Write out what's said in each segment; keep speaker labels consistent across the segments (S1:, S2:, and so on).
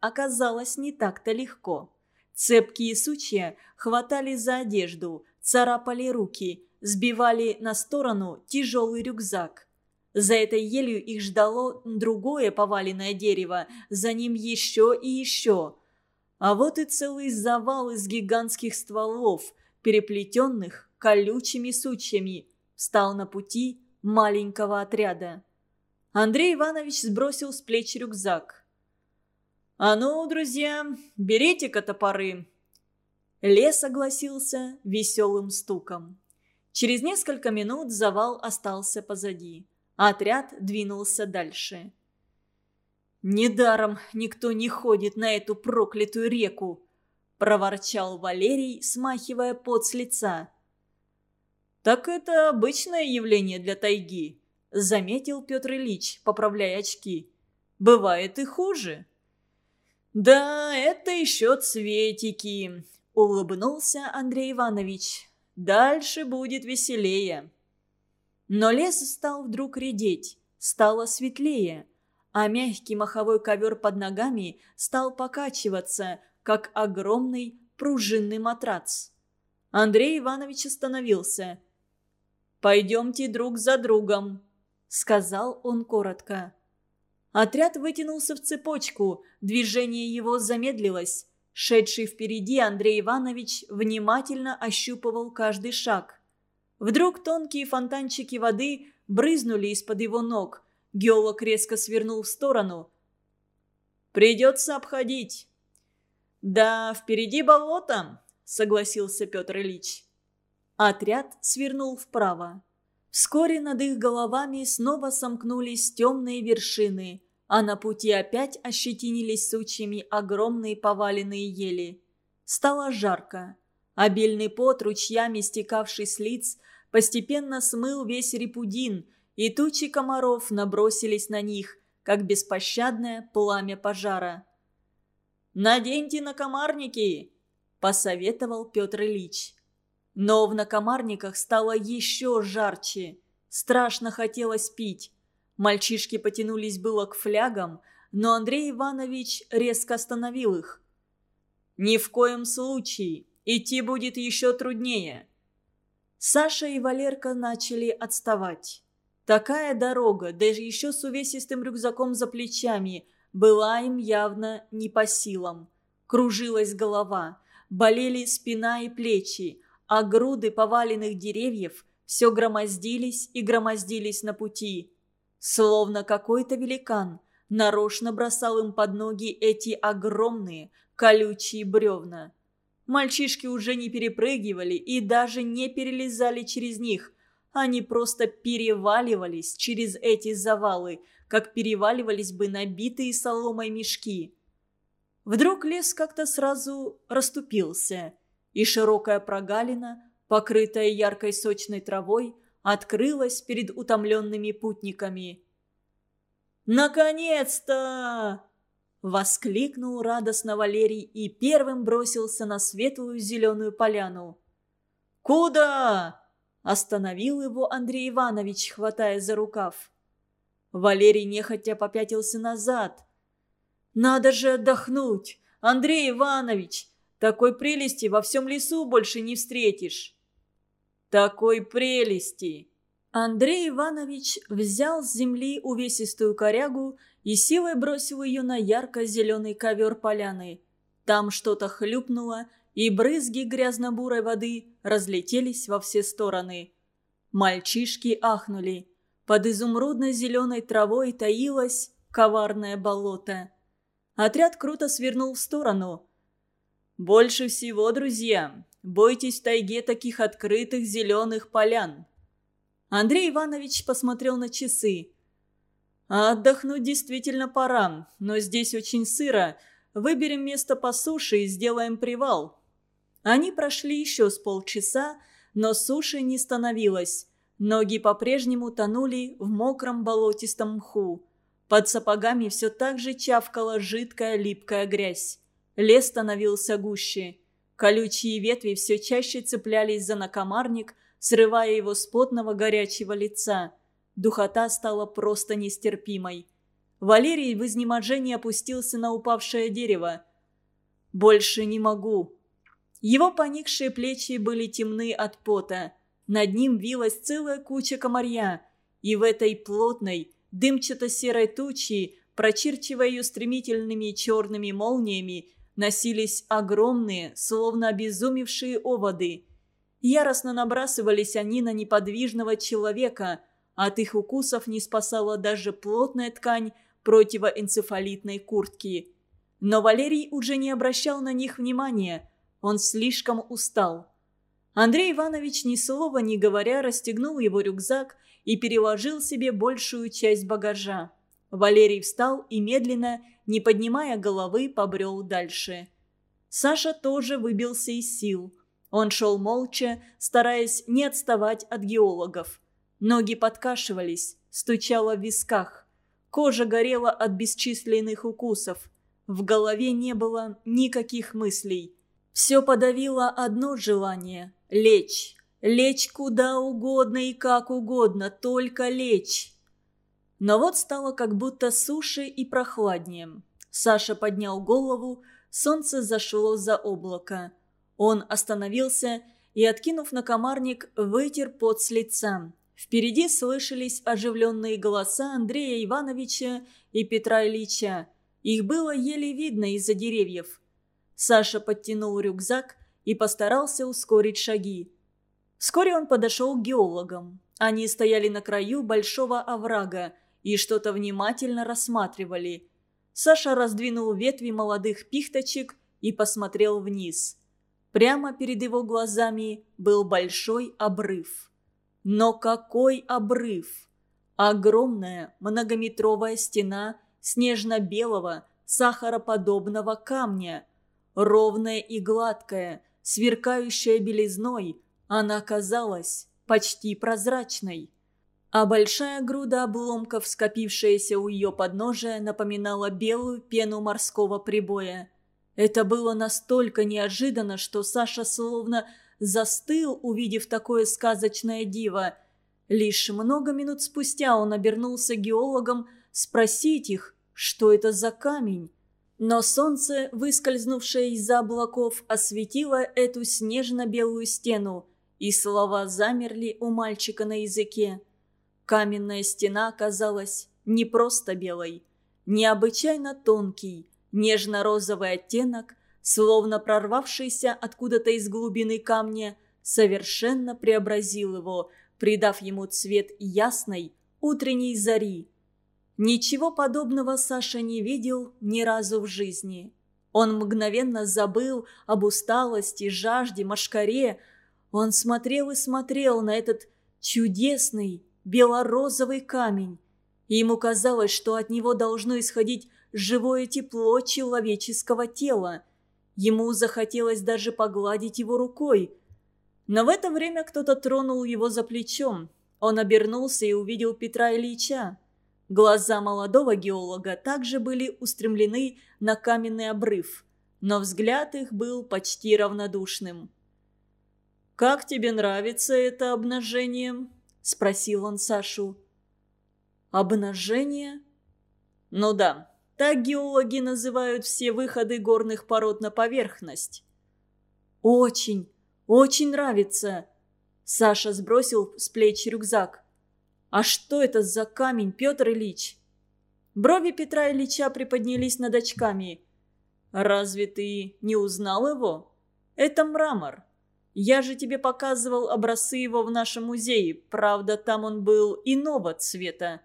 S1: оказалось не так-то легко. Цепкие сучья хватали за одежду, царапали руки, сбивали на сторону тяжелый рюкзак. За этой елью их ждало другое поваленное дерево, за ним еще и еще. А вот и целый завал из гигантских стволов, переплетенных колючими сучьями, встал на пути маленького отряда. Андрей Иванович сбросил с плеч рюкзак. «А ну, друзья, берите-ка топоры!» Лес согласился веселым стуком. Через несколько минут завал остался позади. Отряд двинулся дальше. «Недаром никто не ходит на эту проклятую реку!» – проворчал Валерий, смахивая пот с лица. «Так это обычное явление для тайги», – заметил Петр Ильич, поправляя очки. «Бывает и хуже». «Да, это еще цветики», – улыбнулся Андрей Иванович. «Дальше будет веселее». Но лес стал вдруг редеть, стало светлее, а мягкий маховой ковер под ногами стал покачиваться, как огромный пружинный матрац. Андрей Иванович остановился. «Пойдемте друг за другом», сказал он коротко. Отряд вытянулся в цепочку, движение его замедлилось. Шедший впереди Андрей Иванович внимательно ощупывал каждый шаг. Вдруг тонкие фонтанчики воды брызнули из-под его ног. Геолог резко свернул в сторону. «Придется обходить». «Да, впереди болото», — согласился Петр Ильич. Отряд свернул вправо. Вскоре над их головами снова сомкнулись темные вершины, а на пути опять ощетинились сучьями огромные поваленные ели. Стало жарко. Обильный пот, ручьями стекавший с лиц, постепенно смыл весь репудин, и тучи комаров набросились на них, как беспощадное пламя пожара. «Наденьте накомарники!» – посоветовал Петр Ильич. Но в накомарниках стало еще жарче. Страшно хотелось пить. Мальчишки потянулись было к флягам, но Андрей Иванович резко остановил их. «Ни в коем случае. Идти будет еще труднее». Саша и Валерка начали отставать. Такая дорога, даже еще с увесистым рюкзаком за плечами, была им явно не по силам. Кружилась голова, болели спина и плечи, а груды поваленных деревьев все громоздились и громоздились на пути. Словно какой-то великан нарочно бросал им под ноги эти огромные колючие бревна. Мальчишки уже не перепрыгивали и даже не перелезали через них. Они просто переваливались через эти завалы, как переваливались бы набитые соломой мешки. Вдруг лес как-то сразу расступился – и широкая прогалина, покрытая яркой сочной травой, открылась перед утомленными путниками. «Наконец-то!» — воскликнул радостно Валерий и первым бросился на светлую зеленую поляну. «Куда?» — остановил его Андрей Иванович, хватая за рукав. Валерий нехотя попятился назад. «Надо же отдохнуть! Андрей Иванович, такой прелести во всем лесу больше не встретишь». «Такой прелести!» Андрей Иванович взял с земли увесистую корягу и силой бросил ее на ярко-зеленый ковер поляны. Там что-то хлюпнуло, и брызги грязно-бурой воды разлетелись во все стороны. Мальчишки ахнули. Под изумрудно-зеленой травой таилось коварное болото. Отряд круто свернул в сторону – больше всего, друзья, бойтесь в тайге таких открытых зеленых полян. Андрей Иванович посмотрел на часы. А отдохнуть действительно пора, но здесь очень сыро. Выберем место по суше и сделаем привал. Они прошли еще с полчаса, но суши не становилось. Ноги по-прежнему тонули в мокром болотистом мху. Под сапогами все так же чавкала жидкая липкая грязь. Лес становился гуще. Колючие ветви все чаще цеплялись за накомарник, срывая его с потного горячего лица. Духота стала просто нестерпимой. Валерий в изнеможении опустился на упавшее дерево. «Больше не могу». Его поникшие плечи были темны от пота. Над ним вилась целая куча комарья. И в этой плотной, дымчато-серой тучи, прочерчивая ее стремительными черными молниями, носились огромные, словно обезумевшие оводы. Яростно набрасывались они на неподвижного человека. От их укусов не спасала даже плотная ткань противоэнцефалитной куртки. Но Валерий уже не обращал на них внимания. Он слишком устал. Андрей Иванович, ни слова не говоря, расстегнул его рюкзак и переложил себе большую часть багажа. Валерий встал и медленно, не поднимая головы, побрел дальше. Саша тоже выбился из сил. Он шел молча, стараясь не отставать от геологов. Ноги подкашивались, стучало в висках. Кожа горела от бесчисленных укусов. В голове не было никаких мыслей. Все подавило одно желание – лечь. Лечь куда угодно и как угодно, только лечь. Но вот стало как будто суше и прохладнее. Саша поднял голову, солнце зашло за облако. Он остановился и, откинув на комарник, вытер пот с лица. Впереди слышались оживленные голоса Андрея Ивановича и Петра Ильича. Их было еле видно из-за деревьев. Саша подтянул рюкзак и постарался ускорить шаги. Вскоре он подошел к геологам. Они стояли на краю большого оврага и что-то внимательно рассматривали. Саша раздвинул ветви молодых пихточек и посмотрел вниз. Прямо перед его глазами был большой обрыв. Но какой обрыв! Огромная многометровая стена снежно-белого, сахароподобного камня. Ровная и гладкая, сверкающая белизной, она казалась почти прозрачной. А большая груда обломков, скопившаяся у ее подножия, напоминала белую пену морского прибоя. Это было настолько неожиданно, что Саша словно застыл, увидев такое сказочное диво. Лишь много минут спустя он обернулся геологам спросить их, что это за камень. Но солнце, выскользнувшее из-за облаков, осветило эту снежно-белую стену, и слова замерли у мальчика на языке. Каменная стена оказалась не просто белой, необычайно тонкий, нежно-розовый оттенок словно прорвавшийся откуда-то из глубины камня, совершенно преобразил его, придав ему цвет ясной утренней зари. Ничего подобного Саша не видел ни разу в жизни. Он мгновенно забыл об усталости, жажде, машкаре. Он смотрел и смотрел на этот чудесный белорозовый камень. И ему казалось, что от него должно исходить живое тепло человеческого тела – Ему захотелось даже погладить его рукой. Но в это время кто-то тронул его за плечом. Он обернулся и увидел Петра Ильича. Глаза молодого геолога также были устремлены на каменный обрыв, но взгляд их был почти равнодушным. «Как тебе нравится это обнажение?» – спросил он Сашу. «Обнажение?» «Ну да, так геологи называют все выходы горных пород на поверхность. «Очень, очень нравится!» Саша сбросил с плеч рюкзак. «А что это за камень, Петр Ильич?» Брови Петра Ильича приподнялись над очками. «Разве ты не узнал его? Это мрамор. Я же тебе показывал образцы его в нашем музее. Правда, там он был иного цвета».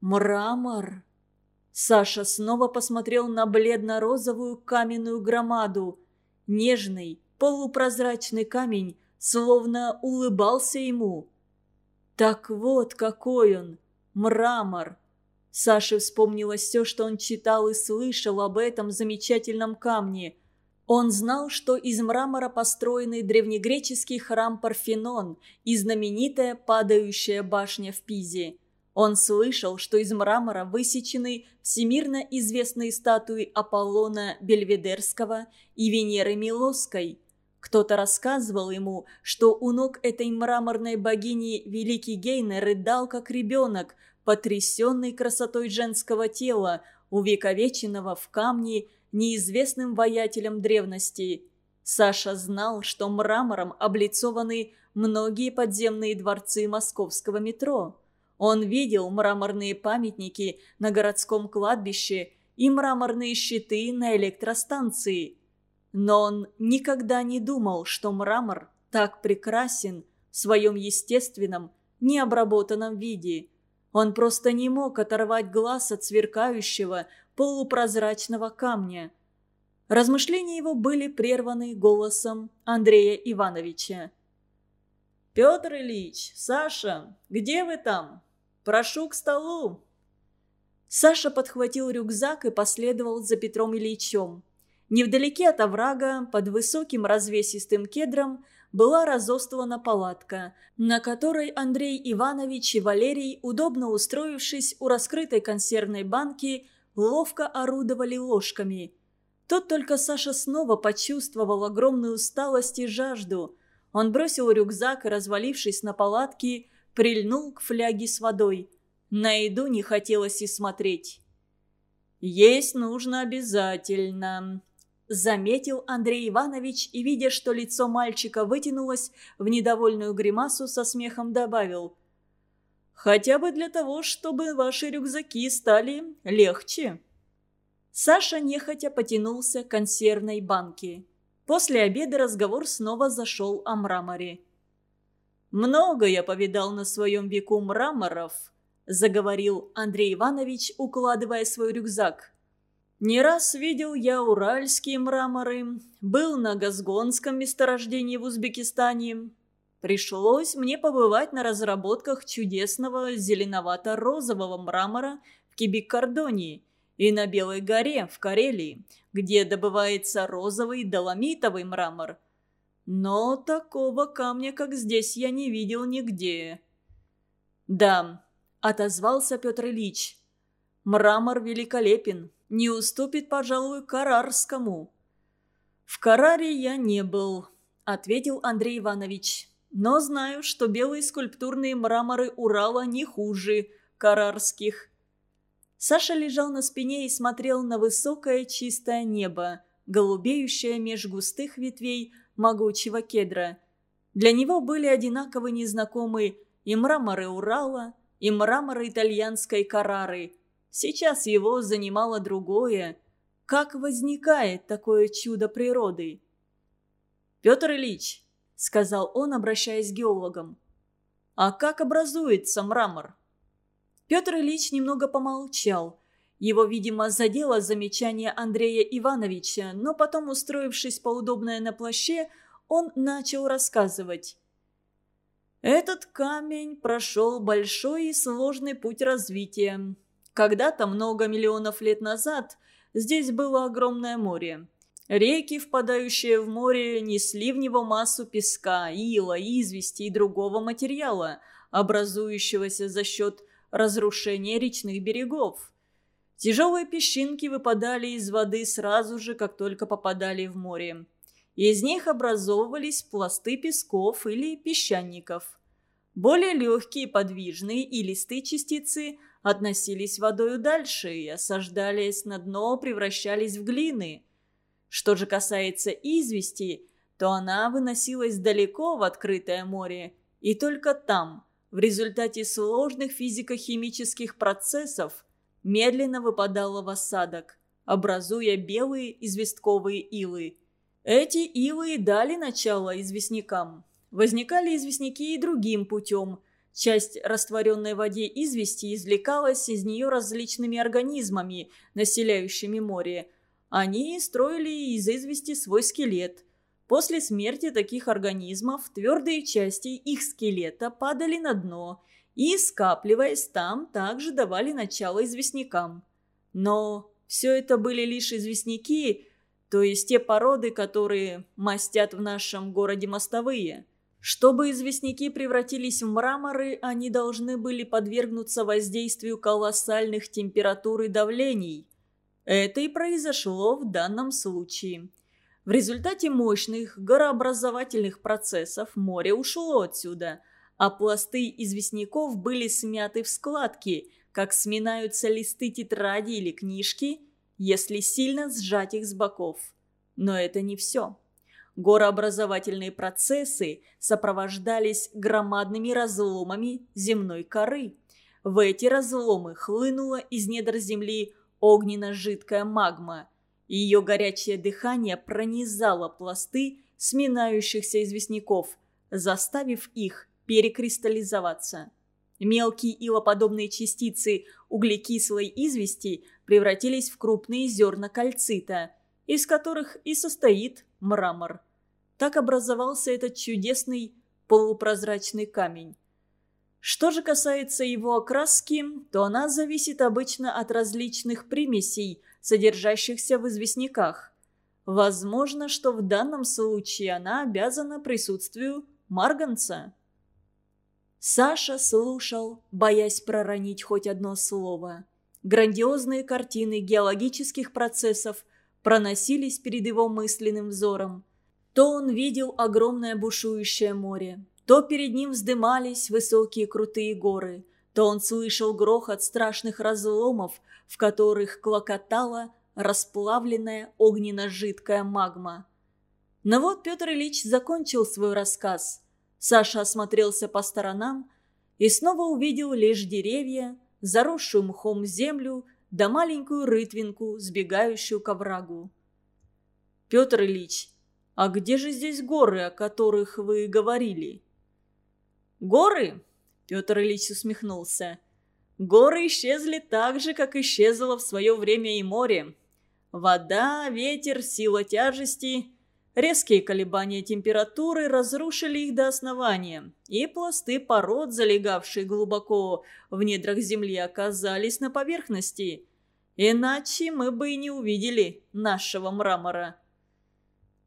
S1: «Мрамор?» Саша снова посмотрел на бледно-розовую каменную громаду. Нежный, полупрозрачный камень словно улыбался ему. Так вот какой он, мрамор. Саше вспомнилось все, что он читал и слышал об этом замечательном камне. Он знал, что из мрамора построенный древнегреческий храм Парфенон и знаменитая падающая башня в Пизе – он слышал, что из мрамора высечены всемирно известные статуи Аполлона Бельведерского и Венеры Милосской. Кто-то рассказывал ему, что у ног этой мраморной богини Великий Гейне рыдал как ребенок, потрясенный красотой женского тела, увековеченного в камне неизвестным воятелем древности. Саша знал, что мрамором облицованы многие подземные дворцы московского метро. Он видел мраморные памятники на городском кладбище и мраморные щиты на электростанции. Но он никогда не думал, что мрамор так прекрасен в своем естественном, необработанном виде. Он просто не мог оторвать глаз от сверкающего, полупрозрачного камня. Размышления его были прерваны голосом Андрея Ивановича. «Петр Ильич, Саша, где вы там? Прошу к столу!» Саша подхватил рюкзак и последовал за Петром Ильичем. Невдалеке от оврага, под высоким развесистым кедром, была разостлана палатка, на которой Андрей Иванович и Валерий, удобно устроившись у раскрытой консервной банки, ловко орудовали ложками. Тут только Саша снова почувствовал огромную усталость и жажду. Он бросил рюкзак и, развалившись на палатке, прильнул к фляге с водой. На еду не хотелось и смотреть. «Есть нужно обязательно», заметил Андрей Иванович и, видя, что лицо мальчика вытянулось в недовольную гримасу, со смехом добавил. «Хотя бы для того, чтобы ваши рюкзаки стали легче». Саша нехотя потянулся к консервной банке. После обеда разговор снова зашел о мраморе. «Много я повидал на своем веку мраморов», – заговорил Андрей Иванович, укладывая свой рюкзак. Не раз видел я уральские мраморы, был на Газгонском месторождении в Узбекистане. Пришлось мне побывать на разработках чудесного зеленовато-розового мрамора в Кибиккардонии и на Белой горе в Карелии, где добывается розовый доломитовый мрамор. Но такого камня, как здесь, я не видел нигде. «Да», — отозвался Петр Ильич, — «мрамор великолепен» не уступит, пожалуй, Карарскому». «В Караре я не был», — ответил Андрей Иванович. «Но знаю, что белые скульптурные мраморы Урала не хуже карарских». Саша лежал на спине и смотрел на высокое чистое небо, голубеющее меж густых ветвей могучего кедра. Для него были одинаково незнакомы и мраморы Урала, и мраморы итальянской Карары – Сейчас его занимало другое. Как возникает такое чудо природы? «Петр Ильич», — сказал он, обращаясь к геологам, — «а как образуется мрамор?» Петр Ильич немного помолчал. Его, видимо, задело замечание Андрея Ивановича, но потом, устроившись поудобнее на плаще, он начал рассказывать. Этот камень прошел большой и сложный путь развития. Когда-то, много миллионов лет назад, здесь было огромное море. Реки, впадающие в море, несли в него массу песка, ила, извести и другого материала, образующегося за счет разрушения речных берегов. Тяжелые песчинки выпадали из воды сразу же, как только попадали в море. Из них образовывались пласты песков или песчаников. Более легкие, подвижные и листые частицы – относились водою дальше и, осаждались на дно, превращались в глины. Что же касается извести, то она выносилась далеко в открытое море, и только там, в результате сложных физико-химических процессов, медленно выпадала в осадок, образуя белые известковые илы. Эти илы дали начало известнякам. Возникали известняки и другим путем – Часть растворенной в воде извести извлекалась из нее различными организмами, населяющими море. Они строили из извести свой скелет. После смерти таких организмов твердые части их скелета падали на дно и, скапливаясь там, также давали начало известнякам. Но все это были лишь известняки, то есть те породы, которые мастят в нашем городе мостовые – чтобы известняки превратились в мраморы, они должны были подвергнуться воздействию колоссальных температур и давлений. Это и произошло в данном случае. В результате мощных горообразовательных процессов море ушло отсюда, а пласты известняков были смяты в складки, как сминаются листы тетради или книжки, если сильно сжать их с боков. Но это не все. Горообразовательные процессы сопровождались громадными разломами земной коры. В эти разломы хлынула из недр земли огненно-жидкая магма. Ее горячее дыхание пронизало пласты сминающихся известняков, заставив их перекристаллизоваться. Мелкие илоподобные частицы углекислой извести превратились в крупные зерна кальцита, из которых и состоит мрамор. Так образовался этот чудесный полупрозрачный камень. Что же касается его окраски, то она зависит обычно от различных примесей, содержащихся в известняках. Возможно, что в данном случае она обязана присутствию марганца. Саша слушал, боясь проронить хоть одно слово. Грандиозные картины геологических процессов проносились перед его мысленным взором. То он видел огромное бушующее море, то перед ним вздымались высокие крутые горы, то он слышал грохот страшных разломов, в которых клокотала расплавленная огненно-жидкая магма. Но вот Петр Ильич закончил свой рассказ. Саша осмотрелся по сторонам и снова увидел лишь деревья, заросшую мхом землю да маленькую рытвинку, сбегающую к оврагу. «Петр Ильич, а где же здесь горы, о которых вы говорили?» «Горы?» – Петр Ильич усмехнулся. «Горы исчезли так же, как исчезло в свое время и море. Вода, ветер, сила тяжести, резкие колебания температуры разрушили их до основания, и пласты пород, залегавшие глубоко в недрах земли, оказались на поверхности. Иначе мы бы и не увидели нашего мрамора».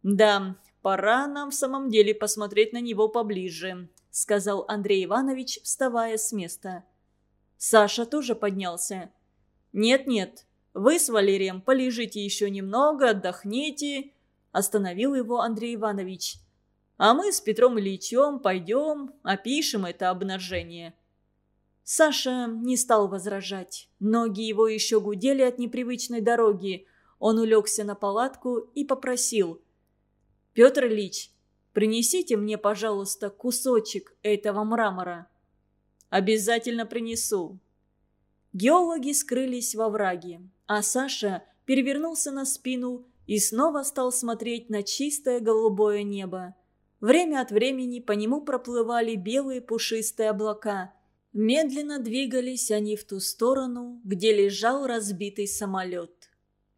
S1: «Да, пора нам в самом деле посмотреть на него поближе», — сказал Андрей Иванович, вставая с места. Саша тоже поднялся. «Нет-нет, вы с Валерием полежите еще немного, отдохните», — остановил его Андрей Иванович. «А мы с Петром Ильичем пойдем, опишем это обнажение». Саша не стал возражать. Ноги его еще гудели от непривычной дороги. Он улегся на палатку и попросил. «Петр Ильич, Принесите мне, пожалуйста, кусочек этого мрамора». «Обязательно принесу». Геологи скрылись во враге, а Саша перевернулся на спину и снова стал смотреть на чистое голубое небо. Время от времени по нему проплывали белые пушистые облака. Медленно двигались они в ту сторону, где лежал разбитый самолет.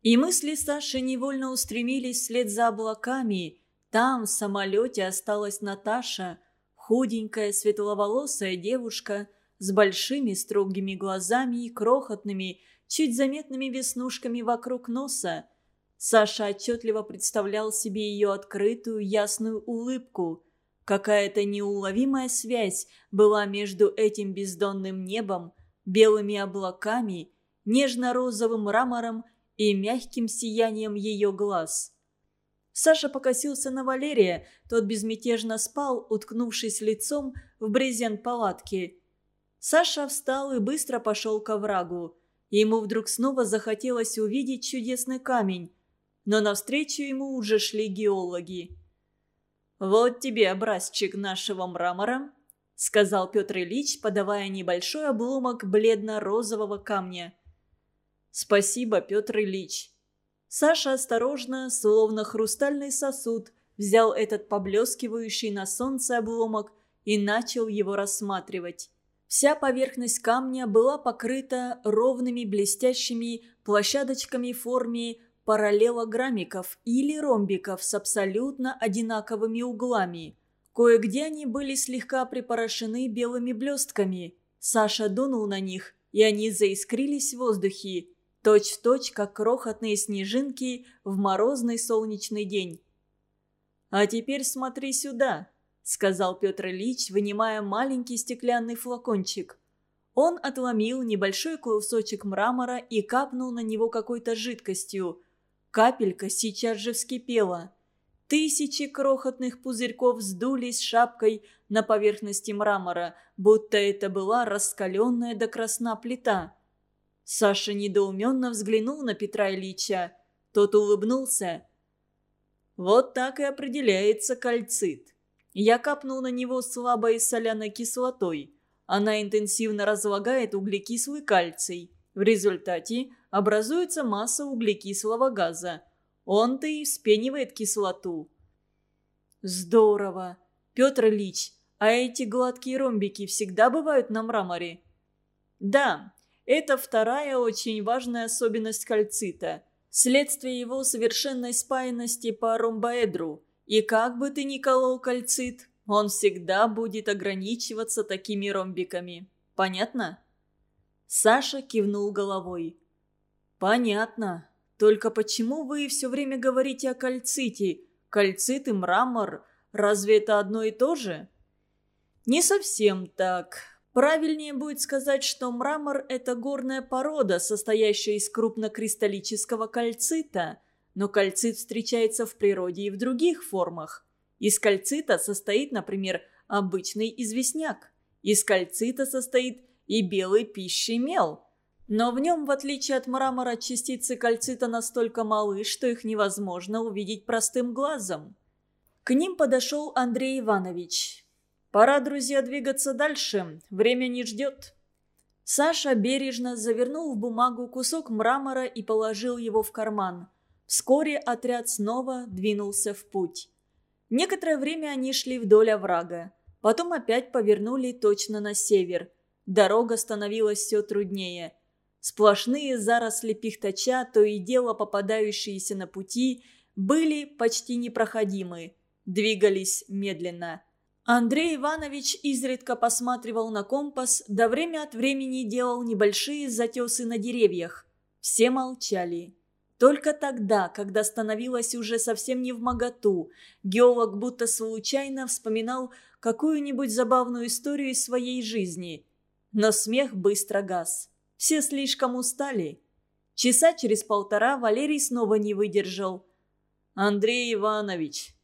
S1: И мысли Саши невольно устремились вслед за облаками – там, в самолете, осталась Наташа, худенькая, светловолосая девушка с большими строгими глазами и крохотными, чуть заметными веснушками вокруг носа. Саша отчетливо представлял себе ее открытую, ясную улыбку. Какая-то неуловимая связь была между этим бездонным небом, белыми облаками, нежно-розовым мрамором и мягким сиянием ее глаз – Саша покосился на Валерия, тот безмятежно спал, уткнувшись лицом в брезент палатки. Саша встал и быстро пошел к оврагу. Ему вдруг снова захотелось увидеть чудесный камень, но навстречу ему уже шли геологи. «Вот тебе образчик нашего мрамора», — сказал Петр Ильич, подавая небольшой обломок бледно-розового камня. «Спасибо, Петр Ильич», Саша осторожно, словно хрустальный сосуд, взял этот поблескивающий на солнце обломок и начал его рассматривать. Вся поверхность камня была покрыта ровными блестящими площадочками в форме параллелограммиков или ромбиков с абсолютно одинаковыми углами. Кое-где они были слегка припорошены белыми блестками. Саша дунул на них, и они заискрились в воздухе точь-в-точь, как крохотные снежинки в морозный солнечный день. «А теперь смотри сюда», — сказал Петр Ильич, вынимая маленький стеклянный флакончик. Он отломил небольшой кусочек мрамора и капнул на него какой-то жидкостью. Капелька сейчас же вскипела. Тысячи крохотных пузырьков сдулись шапкой на поверхности мрамора, будто это была раскаленная до красна плита. Саша недоуменно взглянул на Петра Ильича. Тот улыбнулся. Вот так и определяется кальцит. Я капнул на него слабой соляной кислотой. Она интенсивно разлагает углекислый кальций. В результате образуется масса углекислого газа. Он-то и вспенивает кислоту. Здорово. Петр Ильич, а эти гладкие ромбики всегда бывают на мраморе? Да, это вторая очень важная особенность кальцита. Следствие его совершенной спаянности по ромбоэдру. И как бы ты ни колол кальцит, он всегда будет ограничиваться такими ромбиками. Понятно? Саша кивнул головой. «Понятно. Только почему вы все время говорите о кальците? Кальцит и мрамор. Разве это одно и то же?» «Не совсем так. Правильнее будет сказать, что мрамор – это горная порода, состоящая из крупнокристаллического кальцита. Но кальцит встречается в природе и в других формах. Из кальцита состоит, например, обычный известняк. Из кальцита состоит и белый пищий мел. Но в нем, в отличие от мрамора, частицы кальцита настолько малы, что их невозможно увидеть простым глазом. К ним подошел Андрей Иванович. Пора, друзья, двигаться дальше. Время не ждет. Саша бережно завернул в бумагу кусок мрамора и положил его в карман. Вскоре отряд снова двинулся в путь. Некоторое время они шли вдоль оврага. Потом опять повернули точно на север. Дорога становилась все труднее. Сплошные заросли пихтача, то и дело попадающиеся на пути, были почти непроходимы. Двигались медленно. Андрей Иванович изредка посматривал на компас, да время от времени делал небольшие затесы на деревьях. Все молчали. Только тогда, когда становилось уже совсем не в моготу, геолог будто случайно вспоминал какую-нибудь забавную историю из своей жизни. Но смех быстро гас. Все слишком устали. Часа через полтора Валерий снова не выдержал. «Андрей Иванович,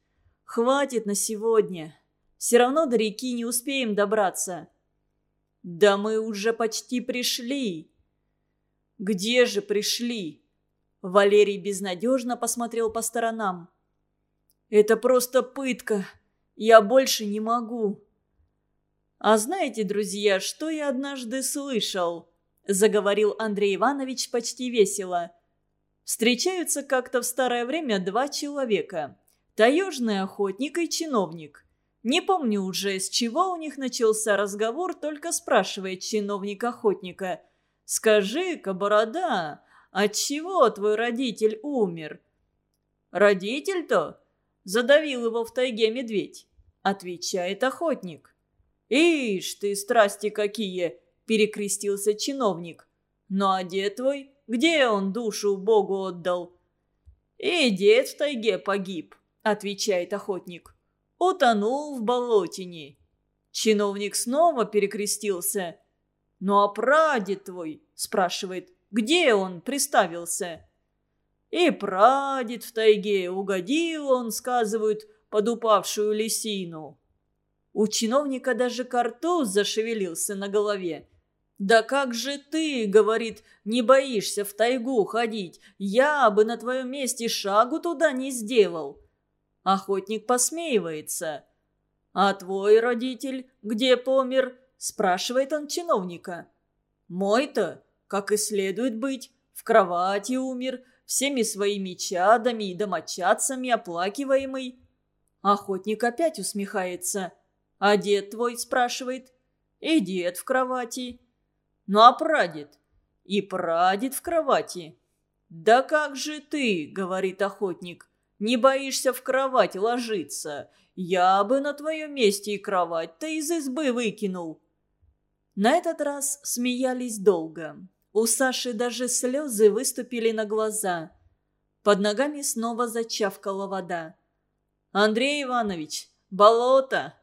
S1: хватит на сегодня. Все равно до реки не успеем добраться». «Да мы уже почти пришли». «Где же пришли?» Валерий безнадежно посмотрел по сторонам. «Это просто пытка. Я больше не могу». «А знаете, друзья, что я однажды слышал?» Заговорил Андрей Иванович почти весело. «Встречаются как-то в старое время два человека. Таежный охотник и чиновник. Не помню уже, с чего у них начался разговор, только спрашивает чиновник охотника. «Скажи-ка, борода, от чего твой родитель умер?» «Родитель-то?» Задавил его в тайге медведь. Отвечает охотник. «Ишь ты, страсти какие!» – перекрестился чиновник. «Ну а дед твой? Где он душу Богу отдал?» «И дед в тайге погиб», – отвечает охотник утонул в болотине. Чиновник снова перекрестился. «Ну а прадед твой?» – спрашивает. «Где он приставился?» «И прадед в тайге угодил он, сказывают, под упавшую лисину». У чиновника даже картуз зашевелился на голове. «Да как же ты, — говорит, — не боишься в тайгу ходить? Я бы на твоем месте шагу туда не сделал». Охотник посмеивается. «А твой родитель где помер?» – спрашивает он чиновника. «Мой-то, как и следует быть, в кровати умер, всеми своими чадами и домочадцами оплакиваемый». Охотник опять усмехается. «А дед твой?» – спрашивает. «И дед в кровати». «Ну а прадед?» «И прадед в кровати». «Да как же ты?» – говорит охотник. Не боишься в кровать ложиться? Я бы на твоем месте и кровать-то из избы выкинул». На этот раз смеялись долго. У Саши даже слезы выступили на глаза. Под ногами снова зачавкала вода. «Андрей Иванович, болото!»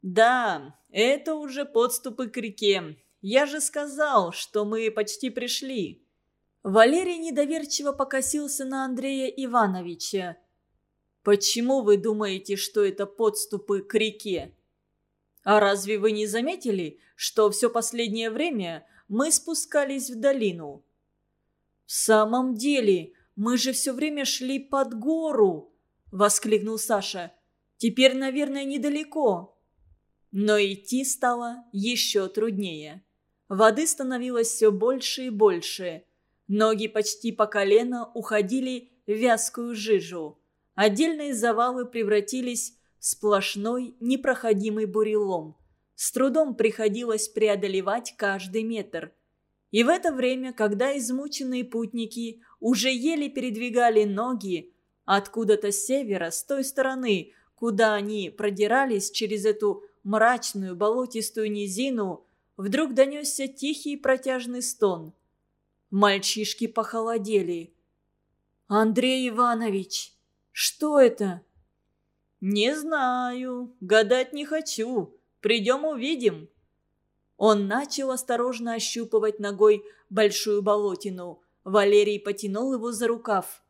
S1: «Да, это уже подступы к реке. Я же сказал, что мы почти пришли». Валерий недоверчиво покосился на Андрея Ивановича. «Почему вы думаете, что это подступы к реке? А разве вы не заметили, что все последнее время мы спускались в долину. «В самом деле, мы же все время шли под гору!» – воскликнул Саша. «Теперь, наверное, недалеко». Но идти стало еще труднее. Воды становилось все больше и больше. Ноги почти по колено уходили в вязкую жижу. Отдельные завалы превратились в сплошной непроходимый бурелом. С трудом приходилось преодолевать каждый метр. И в это время, когда измученные путники уже еле передвигали ноги, откуда-то с севера, с той стороны, куда они продирались через эту мрачную болотистую низину, вдруг донесся тихий протяжный стон. Мальчишки похолодели. «Андрей Иванович, что это?» «Не знаю, гадать не хочу. Придем увидим». Он начал осторожно ощупывать ногой большую болотину. Валерий потянул его за рукав.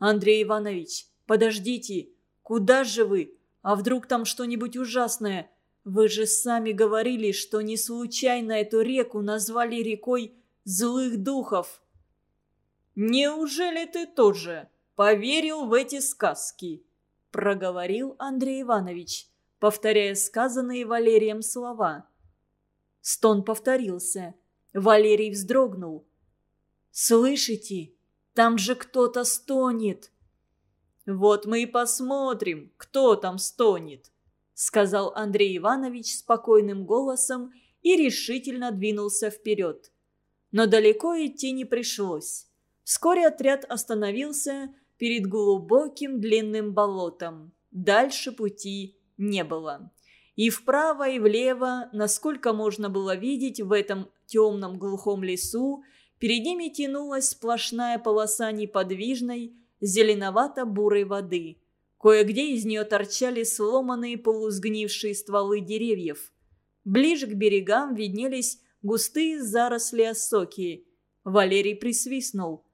S1: «Андрей Иванович, подождите. Куда же вы? А вдруг там что-нибудь ужасное? Вы же сами говорили, что не случайно эту реку назвали рекой злых духов». «Неужели ты тоже поверил в эти сказки?» – проговорил Андрей Иванович, повторяя сказанные Валерием слова. Стон повторился. Валерий вздрогнул. «Слышите? Там же кто-то стонет!» «Вот мы и посмотрим, кто там стонет», — сказал Андрей Иванович спокойным голосом и решительно двинулся вперед. Но далеко идти не пришлось. Вскоре отряд остановился перед глубоким длинным болотом. Дальше пути не было. И вправо, и влево, насколько можно было видеть в этом темном глухом лесу, перед ними тянулась сплошная полоса неподвижной, зеленовато-бурой воды. Кое-где из нее торчали сломанные полусгнившие стволы деревьев. Ближе к берегам виднелись густые заросли осоки. Валерий присвистнул.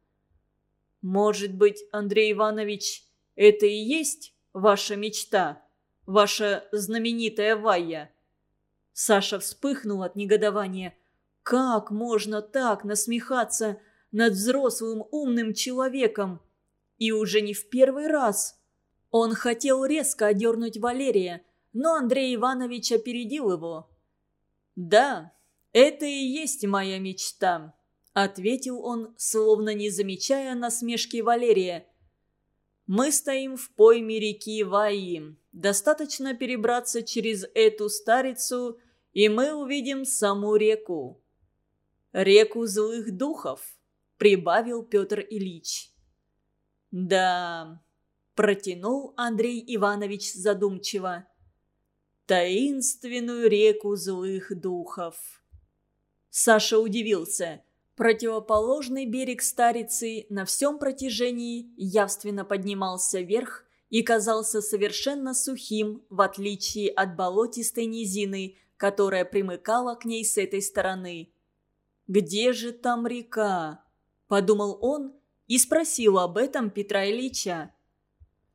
S1: «Может быть, Андрей Иванович, это и есть ваша мечта? Ваша знаменитая Вайя?» Саша вспыхнул от негодования. «Как можно так насмехаться над взрослым умным человеком?» И уже не в первый раз. Он хотел резко одернуть Валерия, но Андрей Иванович опередил его. «Да, это и есть моя мечта», — ответил он, словно не замечая насмешки Валерия. «Мы стоим в пойме реки Ваи. Достаточно перебраться через эту старицу, и мы увидим саму реку». «Реку злых духов», — прибавил Петр Ильич. «Да...» – протянул Андрей Иванович задумчиво. «Таинственную реку злых духов». Саша удивился. Противоположный берег Старицы на всем протяжении явственно поднимался вверх и казался совершенно сухим, в отличие от болотистой низины, которая примыкала к ней с этой стороны. «Где же там река?» – подумал он и спросил об этом Петра Ильича.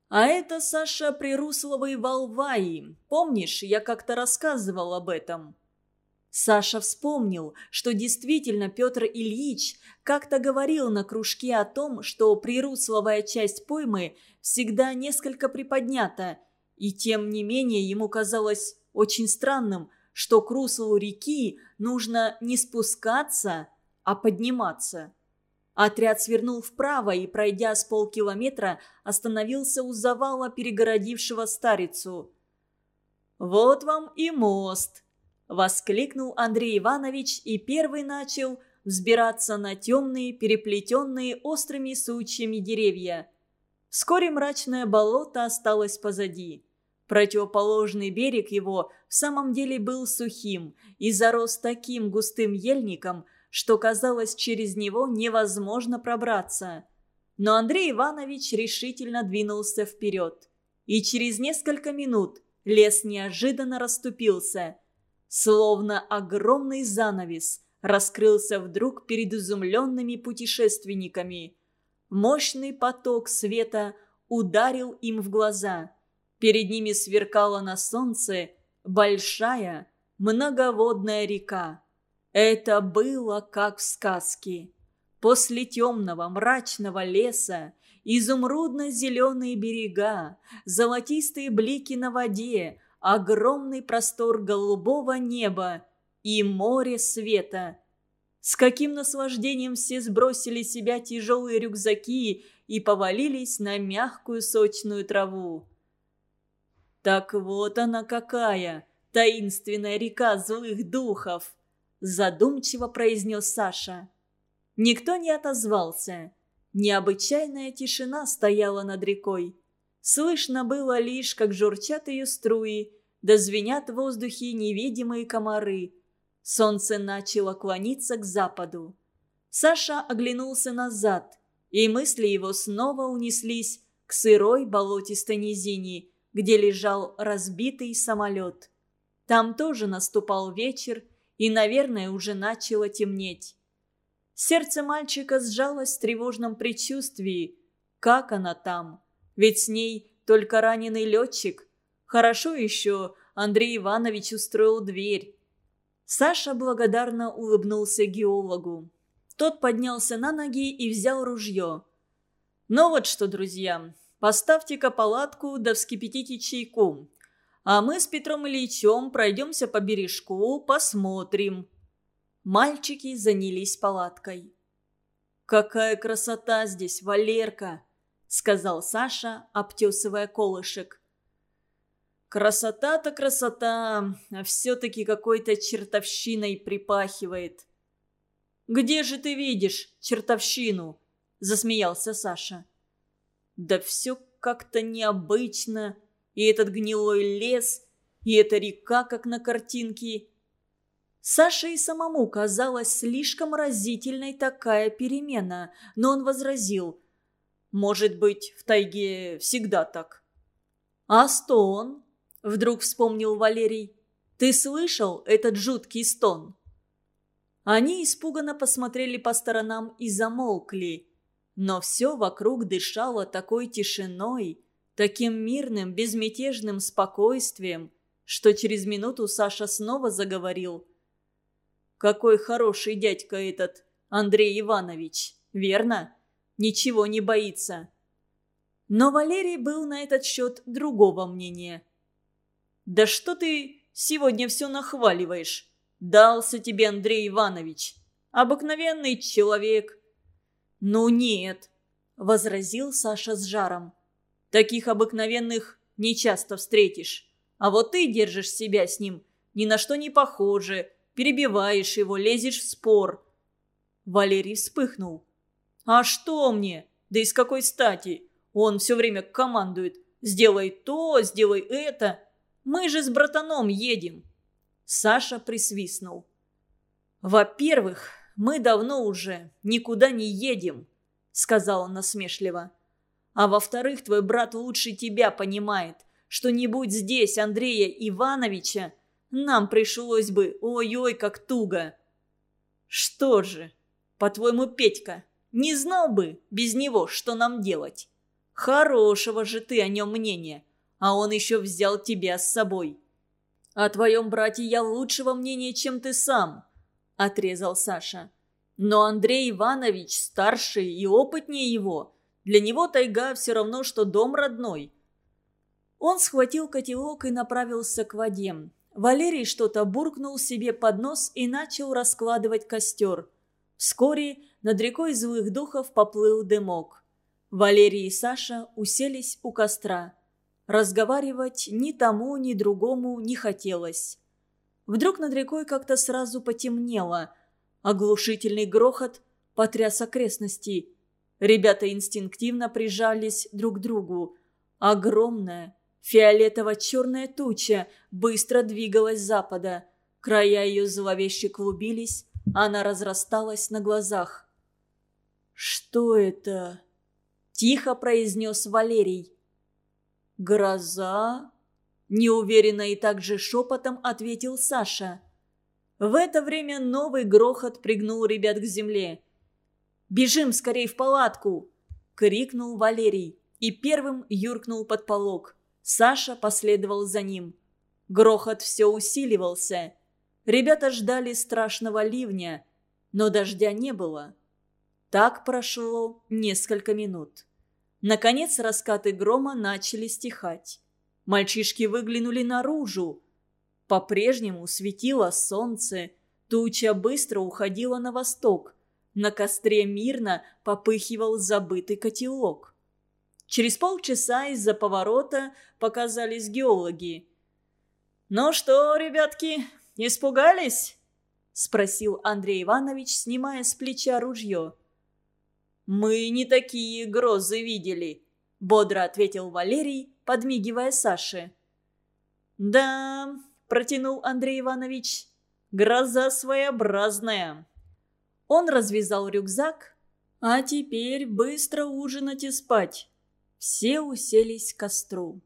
S1: «А это Саша Прирусловой Волваи. Помнишь, я как-то рассказывал об этом?» Саша вспомнил, что действительно Петр Ильич как-то говорил на кружке о том, что прирусловая часть поймы всегда несколько приподнята, и тем не менее ему казалось очень странным, что к руслу реки нужно не спускаться, а подниматься. Отряд свернул вправо и, пройдя с полкилометра, остановился у завала, перегородившего старицу. «Вот вам и мост!» – воскликнул Андрей Иванович и первый начал взбираться на темные, переплетенные острыми сучьями деревья. Вскоре мрачное болото осталось позади. Противоположный берег его в самом деле был сухим и зарос таким густым ельником – что, казалось, через него невозможно пробраться. Но Андрей Иванович решительно двинулся вперед. И через несколько минут лес неожиданно расступился. Словно огромный занавес раскрылся вдруг перед изумленными путешественниками. Мощный поток света ударил им в глаза. Перед ними сверкала на солнце большая многоводная река. Это было как в сказке. После темного мрачного леса изумрудно-зеленые берега, золотистые блики на воде, огромный простор голубого неба и море света. С каким наслаждением все сбросили себя тяжелые рюкзаки и повалились на мягкую сочную траву. «Так вот она какая, таинственная река злых духов!» задумчиво произнес Саша. Никто не отозвался. Необычайная тишина стояла над рекой. Слышно было лишь, как журчат ее струи, да звенят в воздухе невидимые комары. Солнце начало клониться к западу. Саша оглянулся назад, и мысли его снова унеслись к сырой болотистой низине, где лежал разбитый самолет. Там тоже наступал вечер, и, наверное, уже начало темнеть. Сердце мальчика сжалось в тревожном предчувствии. Как она там? Ведь с ней только раненый летчик. Хорошо еще Андрей Иванович устроил дверь. Саша благодарно улыбнулся геологу. Тот поднялся на ноги и взял ружье. «Ну вот что, друзья, поставьте-ка палатку да вскипятите чайку. А мы с Петром Ильичем пройдемся по бережку, посмотрим». Мальчики занялись палаткой. «Какая красота здесь, Валерка!» — сказал Саша, обтесывая колышек. «Красота-то красота, а все-таки какой-то чертовщиной припахивает». «Где же ты видишь чертовщину?» — засмеялся Саша. «Да все как-то необычно», и этот гнилой лес, и эта река, как на картинке. Саше и самому казалась слишком разительной такая перемена, но он возразил. «Может быть, в тайге всегда так?» «А стон?» – вдруг вспомнил Валерий. «Ты слышал этот жуткий стон?» Они испуганно посмотрели по сторонам и замолкли. Но все вокруг дышало такой тишиной, таким мирным, безмятежным спокойствием, что через минуту Саша снова заговорил. «Какой хороший дядька этот Андрей Иванович, верно? Ничего не боится». Но Валерий был на этот счет другого мнения. «Да что ты сегодня все нахваливаешь? Дался тебе Андрей Иванович. Обыкновенный человек». «Ну нет», — возразил Саша с жаром. Таких обыкновенных не часто встретишь. А вот ты держишь себя с ним ни на что не похоже, перебиваешь его, лезешь в спор». Валерий вспыхнул. «А что мне? Да из какой стати? Он все время командует. Сделай то, сделай это. Мы же с братаном едем». Саша присвистнул. «Во-первых, мы давно уже никуда не едем», — сказал он насмешливо. А во-вторых, твой брат лучше тебя понимает, что не будь здесь Андрея Ивановича, нам пришлось бы ой-ой как туго. Что же, по-твоему, Петька, не знал бы без него, что нам делать? Хорошего же ты о нем мнения, а он еще взял тебя с собой. О твоем брате я лучшего мнения, чем ты сам, отрезал Саша. Но Андрей Иванович старше и опытнее его – для него тайга все равно, что дом родной. Он схватил котелок и направился к воде. Валерий что-то буркнул себе под нос и начал раскладывать костер. Вскоре над рекой злых духов поплыл дымок. Валерий и Саша уселись у костра. Разговаривать ни тому, ни другому не хотелось. Вдруг над рекой как-то сразу потемнело. Оглушительный грохот потряс окрестности. Ребята инстинктивно прижались друг к другу. Огромная, фиолетово-черная туча быстро двигалась с запада. Края ее зловеще клубились, она разрасталась на глазах. «Что это?» – тихо произнес Валерий. «Гроза?» – неуверенно и также шепотом ответил Саша. В это время новый грохот пригнул ребят к земле – Бежим скорее в палатку!» — крикнул Валерий и первым юркнул под полог. Саша последовал за ним. Грохот все усиливался. Ребята ждали страшного ливня, но дождя не было. Так прошло несколько минут. Наконец раскаты грома начали стихать. Мальчишки выглянули наружу. По-прежнему светило солнце, туча быстро уходила на восток. На костре мирно попыхивал забытый котелок. Через полчаса из-за поворота показались геологи. «Ну что, ребятки, испугались?» – спросил Андрей Иванович, снимая с плеча ружье. «Мы не такие грозы видели», – бодро ответил Валерий, подмигивая Саше. «Да», – протянул Андрей Иванович, – «гроза своеобразная». Он развязал рюкзак, а теперь быстро ужинать и спать. Все уселись к костру.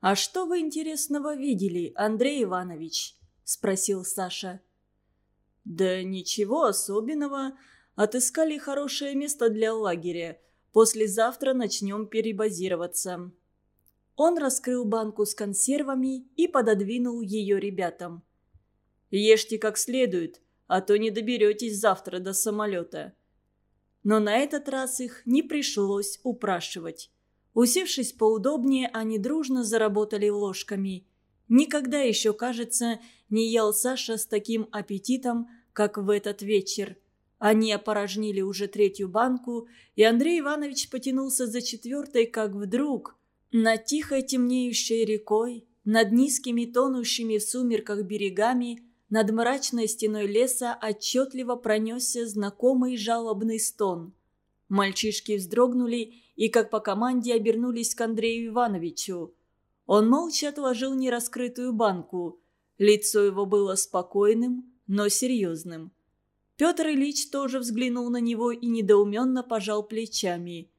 S1: «А что вы интересного видели, Андрей Иванович?» – спросил Саша. «Да ничего особенного. Отыскали хорошее место для лагеря. Послезавтра начнем перебазироваться». Он раскрыл банку с консервами и пододвинул ее ребятам. «Ешьте как следует, а то не доберетесь завтра до самолета». Но на этот раз их не пришлось упрашивать. Усевшись поудобнее, они дружно заработали ложками. Никогда еще, кажется, не ел Саша с таким аппетитом, как в этот вечер. Они опорожнили уже третью банку, и Андрей Иванович потянулся за четвертой, как вдруг. Над тихой темнеющей рекой, над низкими тонущими в сумерках берегами, над мрачной стеной леса отчетливо пронесся знакомый жалобный стон. Мальчишки вздрогнули и, как по команде, обернулись к Андрею Ивановичу. Он молча отложил нераскрытую банку. Лицо его было спокойным, но серьезным. Петр Ильич тоже взглянул на него и недоуменно пожал плечами.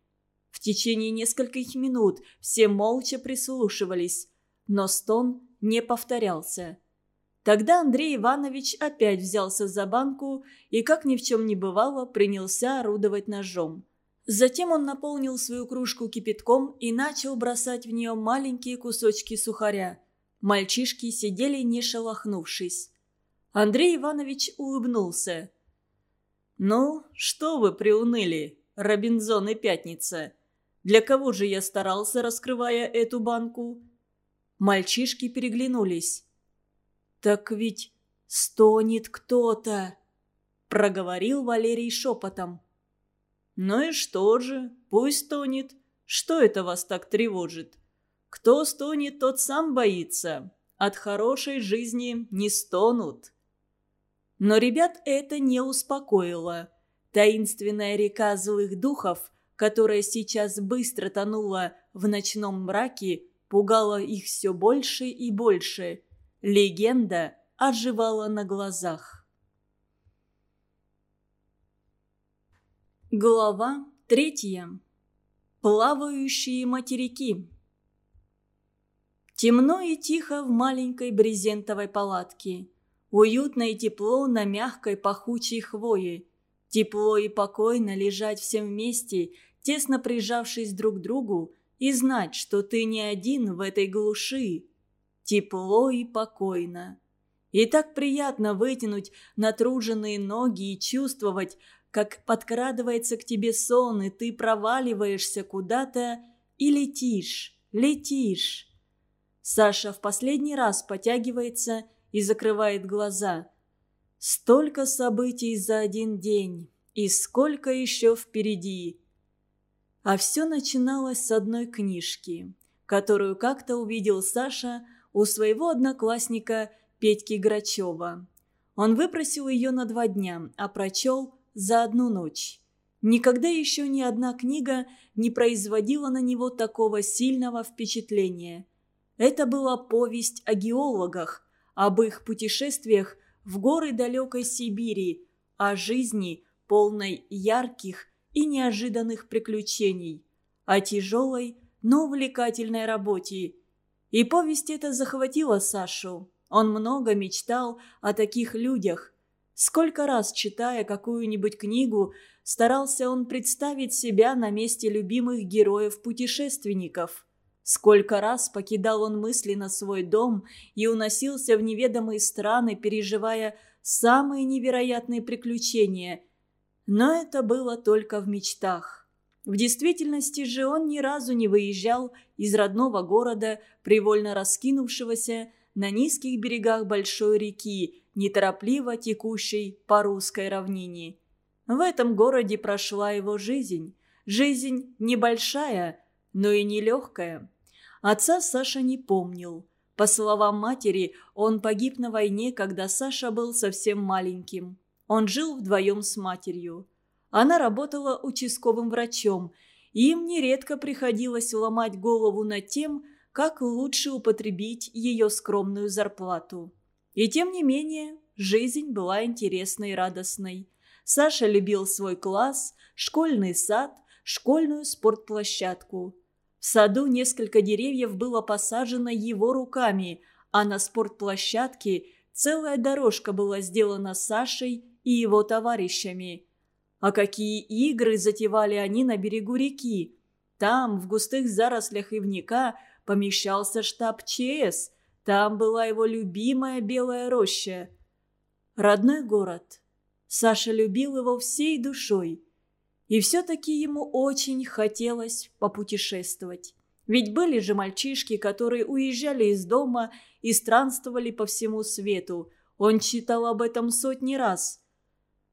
S1: В течение нескольких минут все молча прислушивались, но стон не повторялся. Тогда Андрей Иванович опять взялся за банку и, как ни в чем не бывало, принялся орудовать ножом. Затем он наполнил свою кружку кипятком и начал бросать в нее маленькие кусочки сухаря. Мальчишки сидели не шелохнувшись. Андрей Иванович улыбнулся. «Ну, что вы приуныли, Робинзон и Пятница? Для кого же я старался, раскрывая эту банку?» Мальчишки переглянулись. «Так ведь стонет кто-то», — проговорил Валерий шепотом. «Ну и что же? Пусть стонет. Что это вас так тревожит? Кто стонет, тот сам боится. От хорошей жизни не стонут». Но ребят это не успокоило. Таинственная река злых духов, которая сейчас быстро тонула в ночном мраке, пугала их все больше и больше. Легенда оживала на глазах. Глава третья. Плавающие материки. Темно и тихо в маленькой брезентовой палатке. Уютно и тепло на мягкой пахучей хвое. Тепло и покойно лежать всем вместе, тесно прижавшись друг к другу, и знать, что ты не один в этой глуши. Тепло и покойно. И так приятно вытянуть натруженные ноги и чувствовать, как подкрадывается к тебе сон, и ты проваливаешься куда-то и летишь, летишь. Саша в последний раз потягивается и закрывает глаза. Столько событий за один день, и сколько еще впереди. А все начиналось с одной книжки, которую как-то увидел Саша у своего одноклассника Петьки Грачева. Он выпросил ее на два дня, а прочел за одну ночь. Никогда еще ни одна книга не производила на него такого сильного впечатления. Это была повесть о геологах, об их путешествиях в горы далекой Сибири, о жизни, полной ярких и неожиданных приключений, о тяжелой, но увлекательной работе. И повесть эта захватила Сашу. Он много мечтал о таких людях, Сколько раз, читая какую-нибудь книгу, старался он представить себя на месте любимых героев-путешественников. Сколько раз покидал он мысленно свой дом и уносился в неведомые страны, переживая самые невероятные приключения. Но это было только в мечтах. В действительности же он ни разу не выезжал из родного города, привольно раскинувшегося на низких берегах большой реки, неторопливо текущей по русской равнине. В этом городе прошла его жизнь. Жизнь небольшая, но и нелегкая. Отца Саша не помнил. По словам матери, он погиб на войне, когда Саша был совсем маленьким. Он жил вдвоем с матерью. Она работала участковым врачом, и им нередко приходилось ломать голову над тем, как лучше употребить ее скромную зарплату. И тем не менее, жизнь была интересной и радостной. Саша любил свой класс, школьный сад, школьную спортплощадку. В саду несколько деревьев было посажено его руками, а на спортплощадке целая дорожка была сделана Сашей и его товарищами. А какие игры затевали они на берегу реки! Там, в густых зарослях ивника, помещался штаб ЧС. Там была его любимая белая роща. Родной город. Саша любил его всей душой. И все-таки ему очень хотелось попутешествовать. Ведь были же мальчишки, которые уезжали из дома и странствовали по всему свету. Он читал об этом сотни раз.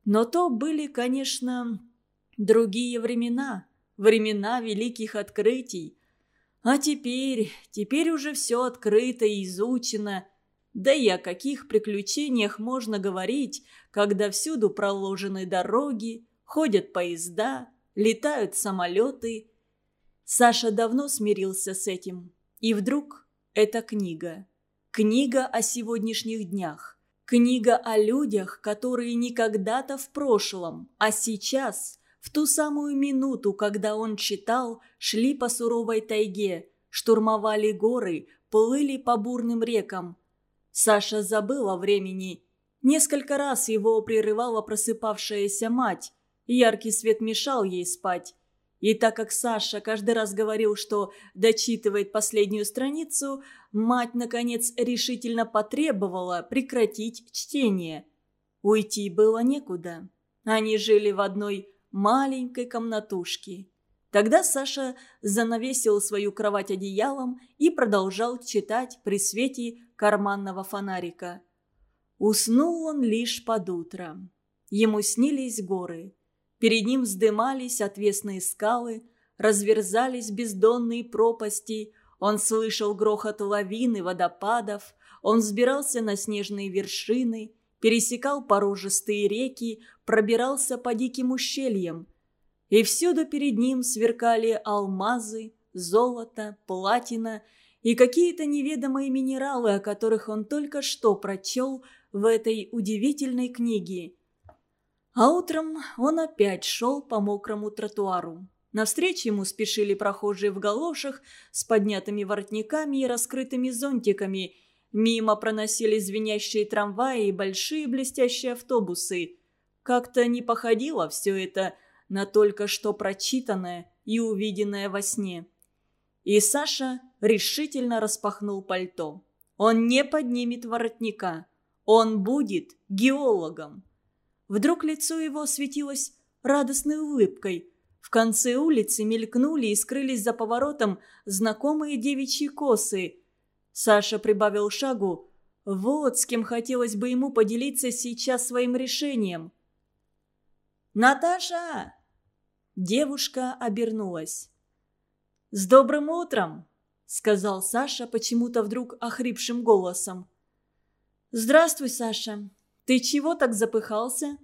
S1: Но то были, конечно, другие времена. Времена великих открытий. А теперь, теперь уже все открыто и изучено. Да и о каких приключениях можно говорить, когда всюду проложены дороги, ходят поезда, летают самолеты. Саша давно смирился с этим. И вдруг это книга. Книга о сегодняшних днях. Книга о людях, которые не когда-то в прошлом, а сейчас, в ту самую минуту, когда он читал, шли по суровой тайге, штурмовали горы, плыли по бурным рекам. Саша забыл о времени. Несколько раз его прерывала просыпавшаяся мать. Яркий свет мешал ей спать. И так как Саша каждый раз говорил, что дочитывает последнюю страницу, мать, наконец, решительно потребовала прекратить чтение. Уйти было некуда. Они жили в одной маленькой комнатушке. Тогда Саша занавесил свою кровать одеялом и продолжал читать при свете карманного фонарика. Уснул он лишь под утро. Ему снились горы. Перед ним вздымались отвесные скалы, разверзались бездонные пропасти. Он слышал грохот лавин водопадов. Он взбирался на снежные вершины, пересекал порожистые реки, пробирался по диким ущельям. И всюду перед ним сверкали алмазы, золото, платина и какие-то неведомые минералы, о которых он только что прочел в этой удивительной книге – а утром он опять шел по мокрому тротуару. Навстречу ему спешили прохожие в галошах с поднятыми воротниками и раскрытыми зонтиками. Мимо проносились звенящие трамваи и большие блестящие автобусы. Как-то не походило все это на только что прочитанное и увиденное во сне. И Саша решительно распахнул пальто. Он не поднимет воротника. Он будет геологом. Вдруг лицо его осветилось радостной улыбкой. В конце улицы мелькнули и скрылись за поворотом знакомые девичьи косы. Саша прибавил шагу. Вот с кем хотелось бы ему поделиться сейчас своим решением. «Наташа!» Девушка обернулась. «С добрым утром!» — сказал Саша почему-то вдруг охрипшим голосом. «Здравствуй, Саша. «Ты чего так запыхался?»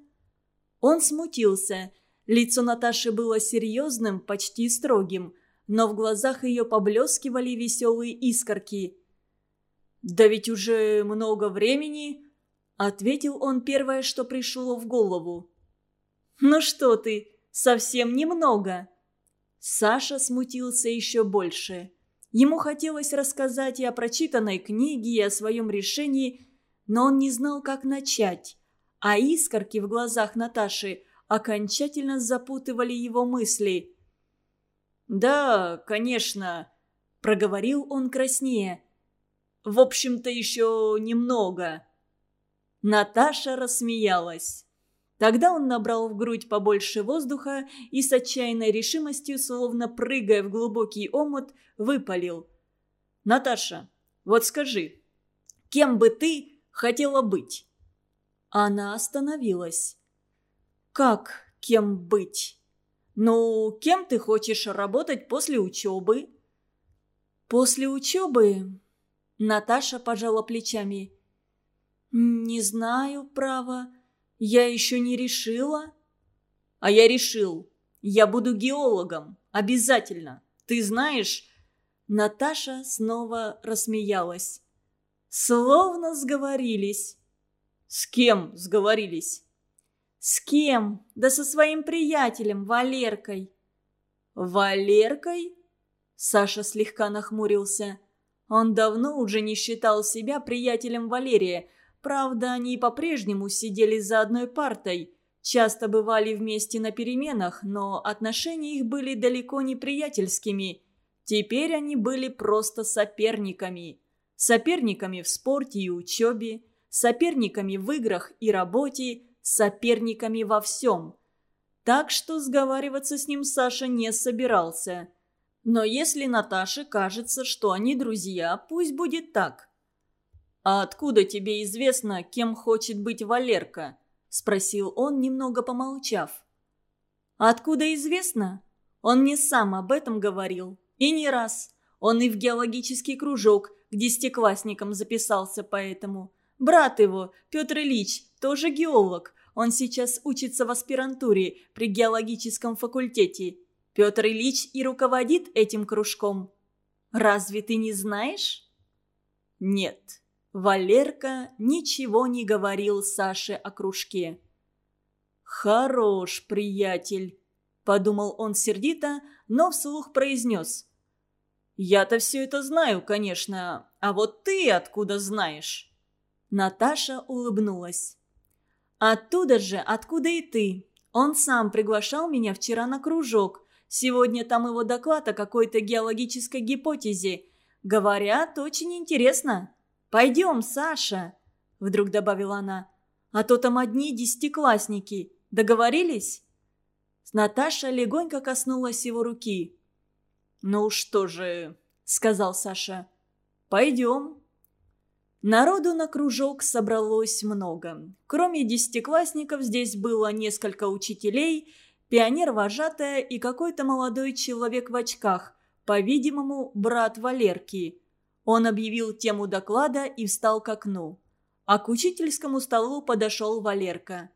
S1: Он смутился. Лицо Наташи было серьезным, почти строгим, но в глазах ее поблескивали веселые искорки. «Да ведь уже много времени», — ответил он первое, что пришло в голову. «Ну что ты, совсем немного». Саша смутился еще больше. Ему хотелось рассказать и о прочитанной книге, и о своем решении но он не знал, как начать. А искорки в глазах Наташи окончательно запутывали его мысли. «Да, конечно», – проговорил он краснее. «В общем-то, еще немного». Наташа рассмеялась. Тогда он набрал в грудь побольше воздуха и с отчаянной решимостью, словно прыгая в глубокий омут, выпалил. «Наташа, вот скажи, кем бы ты хотела быть?» Она остановилась. «Как кем быть?» «Ну, кем ты хочешь работать после учебы?» «После учебы?» Наташа пожала плечами. «Не знаю, право. Я еще не решила». «А я решил. Я буду геологом. Обязательно. Ты знаешь...» Наташа снова рассмеялась. «Словно сговорились». «С кем сговорились?» «С кем? Да со своим приятелем, Валеркой». «Валеркой?» Саша слегка нахмурился. Он давно уже не считал себя приятелем Валерия. Правда, они по-прежнему сидели за одной партой. Часто бывали вместе на переменах, но отношения их были далеко не приятельскими. Теперь они были просто соперниками. Соперниками в спорте и учебе, соперниками в играх и работе, соперниками во всем. Так что сговариваться с ним Саша не собирался. Но если Наташе кажется, что они друзья, пусть будет так. «А откуда тебе известно, кем хочет быть Валерка?» – спросил он, немного помолчав. «Откуда известно? Он не сам об этом говорил. И не раз. Он и в геологический кружок к десятиклассникам записался поэтому. Брат его, Петр Ильич, тоже геолог. Он сейчас учится в аспирантуре при геологическом факультете. Петр Ильич и руководит этим кружком. Разве ты не знаешь? Нет, Валерка ничего не говорил Саше о кружке. «Хорош, приятель», – подумал он сердито, но вслух произнес. «Я-то все это знаю, конечно, а вот ты откуда знаешь?» Наташа улыбнулась. «Оттуда же, откуда и ты. Он сам приглашал меня вчера на кружок. Сегодня там его доклад о какой-то геологической гипотезе. Говорят, очень интересно. Пойдем, Саша», — вдруг добавила она. «А то там одни десятиклассники. Договорились?» Наташа легонько коснулась его руки. «Ну что же», — сказал Саша, — «пойдем». Народу на кружок собралось много. Кроме десятиклассников здесь было несколько учителей — пионер-вожатая и какой-то молодой человек в очках, по-видимому, брат Валерки. Он объявил тему доклада и встал к окну. А к учительскому столу подошел Валерка.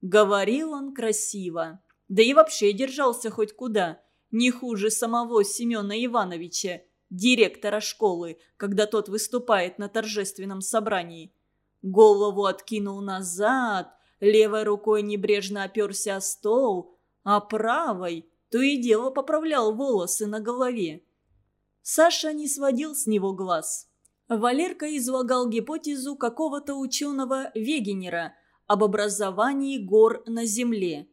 S1: Говорил он красиво. Да и вообще держался хоть куда. Не хуже самого Семена Ивановича, директора школы, когда тот выступает на торжественном собрании. Голову откинул назад, левой рукой небрежно оперся о стол, а правой то и дело поправлял волосы на голове. Саша не сводил с него глаз. Валерка излагал гипотезу какого-то ученого Вегенера об образовании гор на Земле.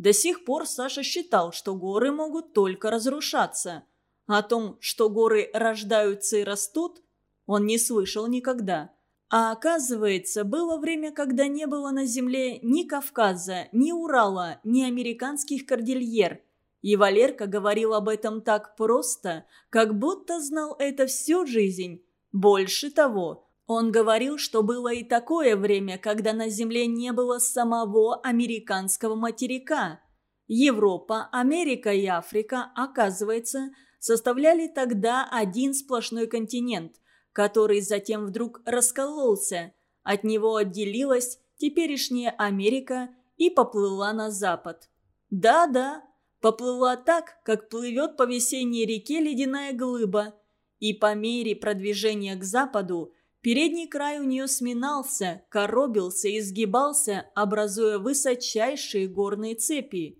S1: До сих пор Саша считал, что горы могут только разрушаться. О том, что горы рождаются и растут, он не слышал никогда. А оказывается, было время, когда не было на земле ни Кавказа, ни Урала, ни американских кордильер. И Валерка говорил об этом так просто, как будто знал это всю жизнь. Больше того, он говорил, что было и такое время, когда на земле не было самого американского материка. Европа, Америка и Африка, оказывается, составляли тогда один сплошной континент – который затем вдруг раскололся. От него отделилась теперешняя Америка и поплыла на запад. Да-да, поплыла так, как плывет по весенней реке ледяная глыба. И по мере продвижения к западу передний край у нее сминался, коробился и сгибался, образуя высочайшие горные цепи.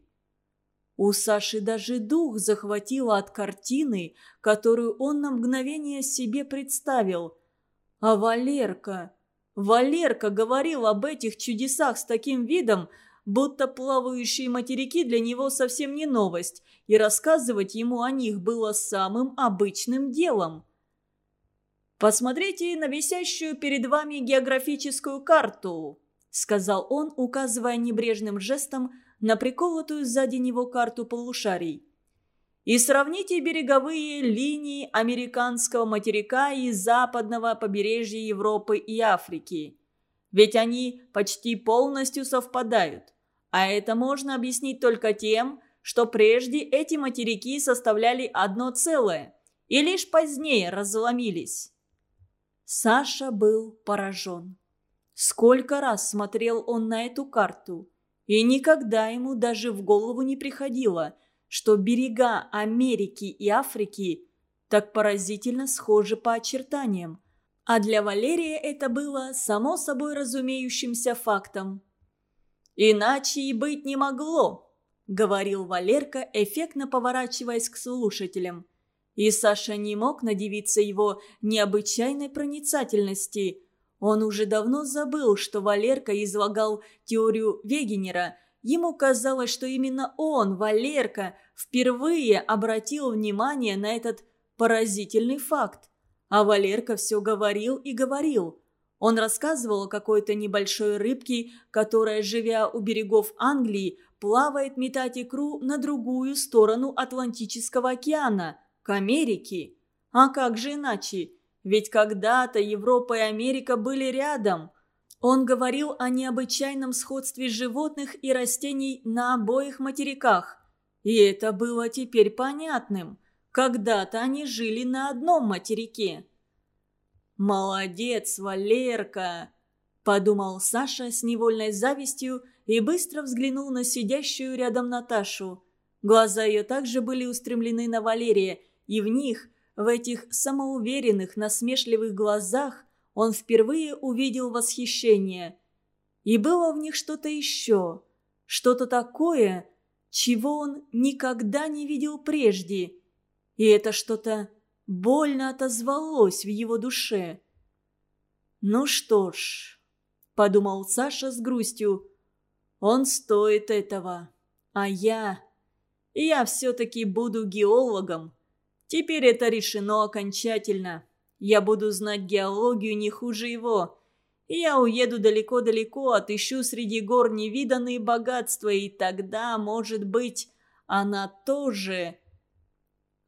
S1: У Саши даже дух захватило от картины, которую он на мгновение себе представил. А Валерка... Валерка говорил об этих чудесах с таким видом, будто плавающие материки для него совсем не новость, и рассказывать ему о них было самым обычным делом. «Посмотрите на висящую перед вами географическую карту», — сказал он, указывая небрежным жестом на приколотую сзади него карту полушарий. «И сравните береговые линии американского материка и западного побережья Европы и Африки. Ведь они почти полностью совпадают. А это можно объяснить только тем, что прежде эти материки составляли одно целое и лишь позднее разломились. Саша был поражен. Сколько раз смотрел он на эту карту, и никогда ему даже в голову не приходило, что берега Америки и Африки так поразительно схожи по очертаниям. А для Валерия это было само собой разумеющимся фактом. «Иначе и быть не могло», — говорил Валерка, эффектно поворачиваясь к слушателям. И Саша не мог надевиться его необычайной проницательности. Он уже давно забыл, что Валерка излагал теорию Вегенера. Ему казалось, что именно он, Валерка, впервые обратил внимание на этот поразительный факт. А Валерка все говорил и говорил. Он рассказывал о какой-то небольшой рыбке, которая, живя у берегов Англии, плавает метать икру на другую сторону Атлантического океана – к Америке. А как же иначе? Ведь когда-то Европа и Америка были рядом. Он говорил о необычайном сходстве животных и растений на обоих материках. И это было теперь понятным. Когда-то они жили на одном материке. «Молодец, Валерка!» – подумал Саша с невольной завистью и быстро взглянул на сидящую рядом Наташу. Глаза ее также были устремлены на Валерия – и в них, в этих самоуверенных, насмешливых глазах, он впервые увидел восхищение. И было в них что-то еще, что-то такое, чего он никогда не видел прежде. И это что-то больно отозвалось в его душе. «Ну что ж», — подумал Саша с грустью, — «он стоит этого, а я...» Я все-таки буду геологом. Теперь это решено окончательно. Я буду знать геологию не хуже его. я уеду далеко-далеко, отыщу среди гор невиданные богатства, и тогда, может быть, она тоже...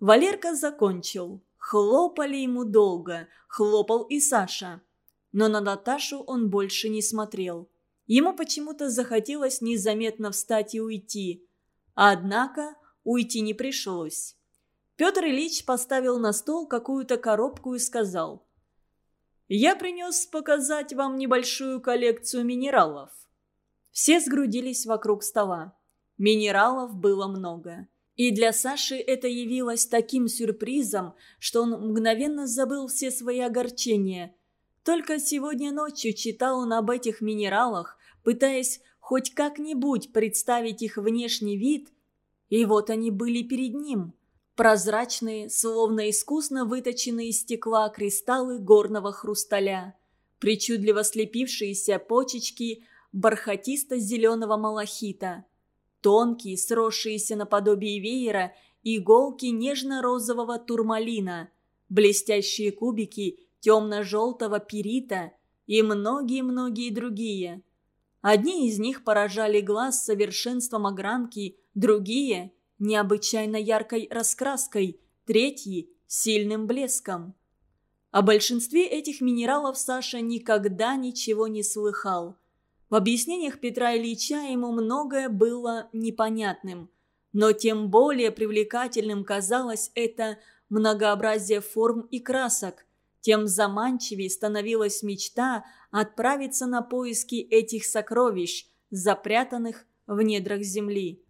S1: Валерка закончил. Хлопали ему долго, хлопал и Саша. Но на Наташу он больше не смотрел. Ему почему-то захотелось незаметно встать и уйти. Однако уйти не пришлось. Петр Ильич поставил на стол какую-то коробку и сказал. «Я принес показать вам небольшую коллекцию минералов». Все сгрудились вокруг стола. Минералов было много. И для Саши это явилось таким сюрпризом, что он мгновенно забыл все свои огорчения. Только сегодня ночью читал он об этих минералах, пытаясь хоть как-нибудь представить их внешний вид, и вот они были перед ним – Прозрачные, словно искусно выточенные из стекла кристаллы горного хрусталя. Причудливо слепившиеся почечки бархатисто-зеленого малахита. Тонкие, сросшиеся наподобие веера, иголки нежно-розового турмалина. Блестящие кубики темно-желтого перита и многие-многие другие. Одни из них поражали глаз совершенством огранки, другие – необычайно яркой раскраской, третьи – сильным блеском. О большинстве этих минералов Саша никогда ничего не слыхал. В объяснениях Петра Ильича ему многое было непонятным, но тем более привлекательным казалось это многообразие форм и красок, тем заманчивее становилась мечта отправиться на поиски этих сокровищ, запрятанных в недрах земли.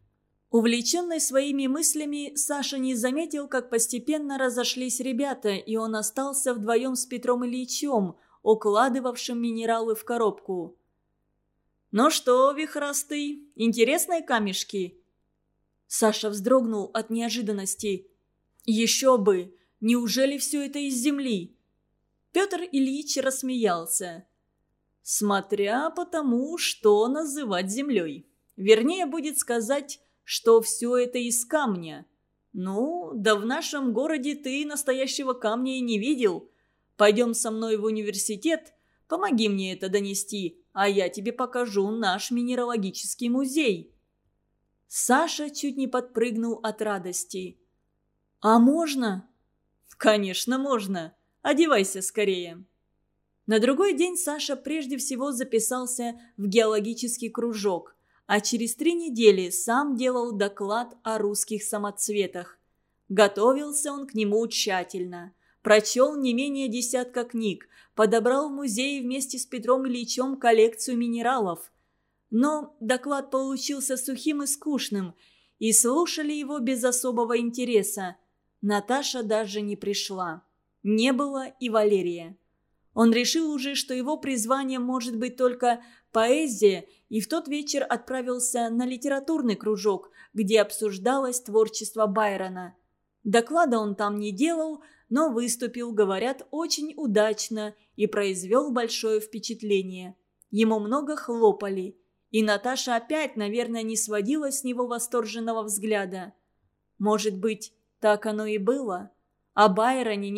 S1: Увлеченный своими мыслями, Саша не заметил, как постепенно разошлись ребята, и он остался вдвоем с Петром Ильичем, укладывавшим минералы в коробку. «Ну что, вихрастый, интересные камешки?» Саша вздрогнул от неожиданности. «Еще бы! Неужели все это из земли?» Петр Ильич рассмеялся. «Смотря по тому, что называть землей. Вернее, будет сказать, что все это из камня. Ну, да в нашем городе ты настоящего камня и не видел. Пойдем со мной в университет, помоги мне это донести, а я тебе покажу наш минералогический музей». Саша чуть не подпрыгнул от радости. «А можно?» «Конечно, можно. Одевайся скорее». На другой день Саша прежде всего записался в геологический кружок, а через три недели сам делал доклад о русских самоцветах. Готовился он к нему тщательно. Прочел не менее десятка книг, подобрал в музее вместе с Петром Ильичем коллекцию минералов. Но доклад получился сухим и скучным, и слушали его без особого интереса. Наташа даже не пришла. Не было и Валерия. Он решил уже, что его призвание может быть только поэзия, и в тот вечер отправился на литературный кружок, где обсуждалось творчество Байрона. Доклада он там не делал, но выступил, говорят, очень удачно и произвел большое впечатление. Ему много хлопали, и Наташа опять, наверное, не сводила с него восторженного взгляда. Может быть, так оно и было. О Байроне